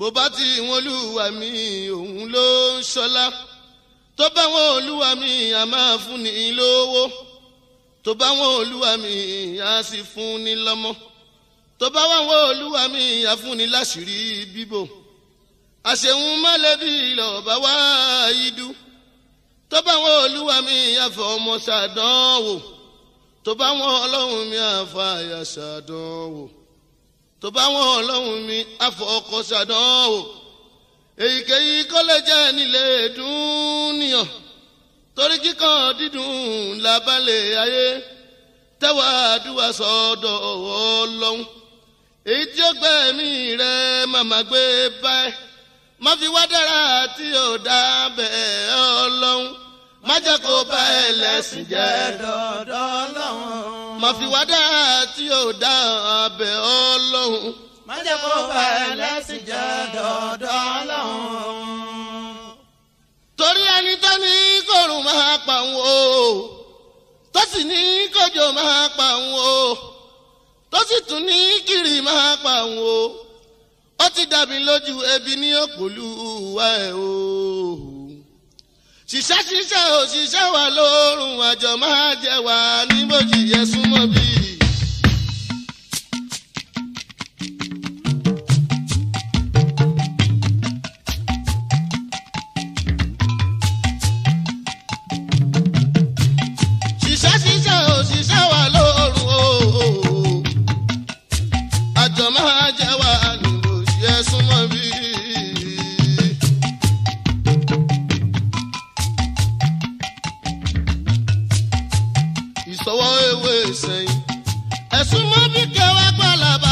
bó bá ti wọn olúwa mi òun ló ń ṣọlá tó bá wọn olúwa mi a máa fún ni lówó tó bá wọn olúwa mi a sì fún ni lọ́mọ tó bá wọn olúwa mi a fún ni láṣìírí bíbò àṣehun mọ́lẹ́bí lọ́ọ̀bá wá idú tó bá wọn olúwa mi àfọ ọmọ ṣàdánwò tó bá wọn ọlọ́run mi àfa àyà ṣàdánwò tó bá wọn ọlọ́run mi àfọkọ́ ṣàdánwò èyíkéyìí kó lè jẹ́ nílé dúnìyàn torí kíkan dídùn lábàlẹ̀ ayé tẹ́wà àdúrà sọ́dọ̀ ọlọ́run èyí tí ó gbẹ̀mí rẹ̀ màmá gbé báyìí má fi wá dára tí ò dábẹ́ ọlọ́run má jẹ́ kó bá ẹlẹ́sìn jẹ́. dọ̀dọ̀ ọlọ́run. má fi wá dá tí ò dá abẹ́ ọlọ́run. má jẹ́ kó bá ẹlẹ́sìn jẹ́. ọlọ́run. torí ẹni tó ní kòrùn máa pa òun o tó sì ní kòjò máa pa òun o tó sì tún ní kiri máa pa òun o ó ti dàbí lójú ebi ní òpòlú wa ẹ̀ o ṣiṣẹ́ ṣiṣẹ́ òṣìṣẹ́ wa lórun àjọ máa jẹ wà ní bó yẹ súnmọ́ bí. sọwọ́ ewé sẹ́yìn ẹ̀sùn mọ́bí kẹwàá pàlàbà.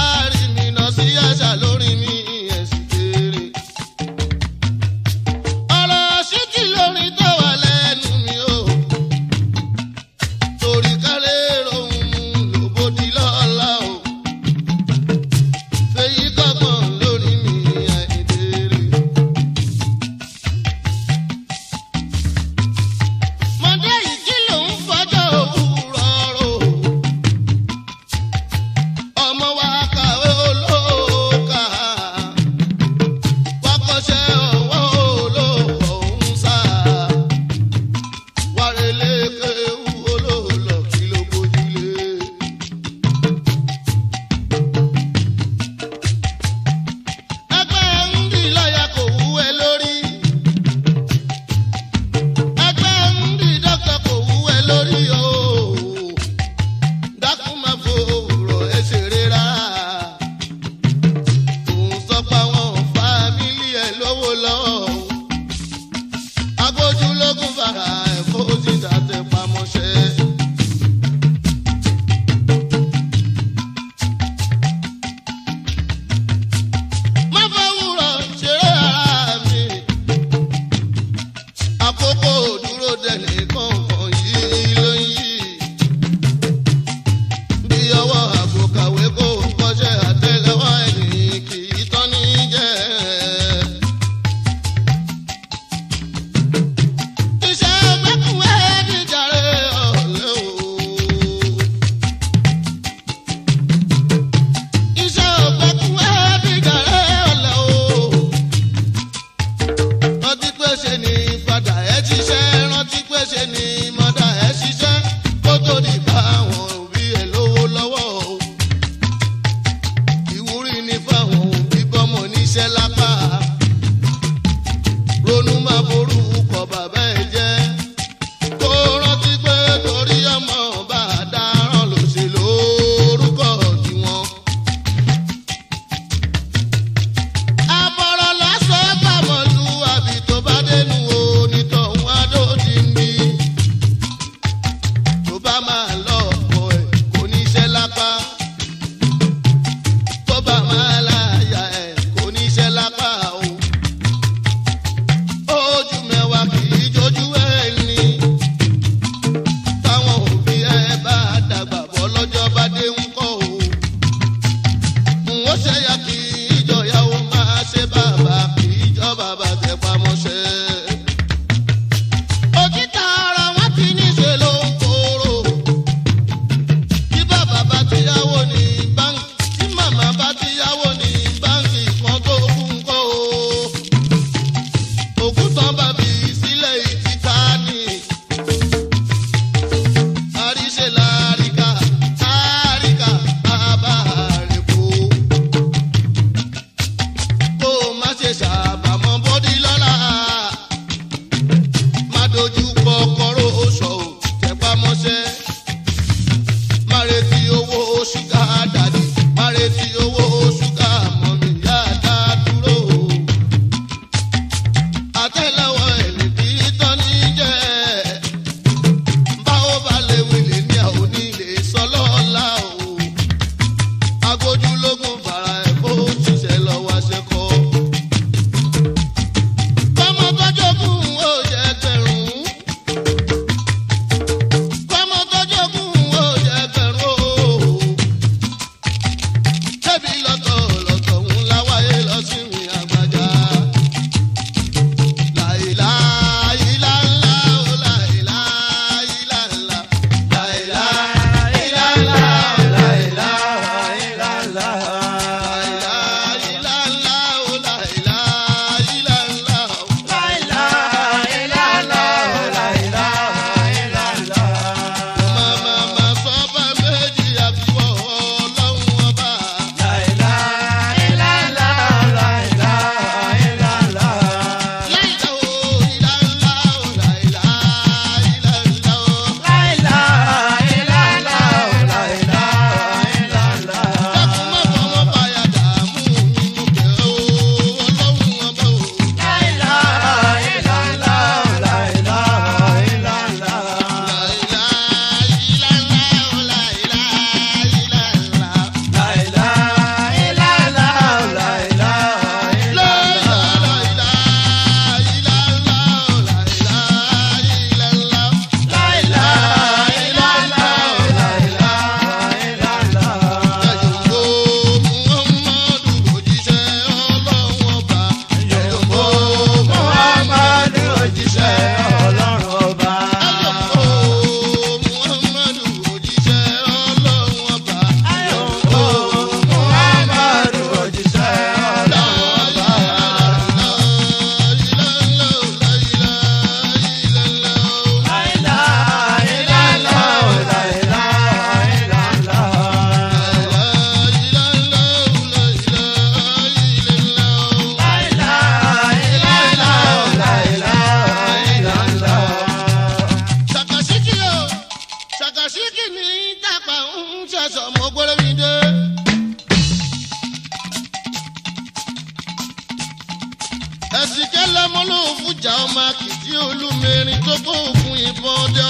golden tó kó òkun ìbọn dá.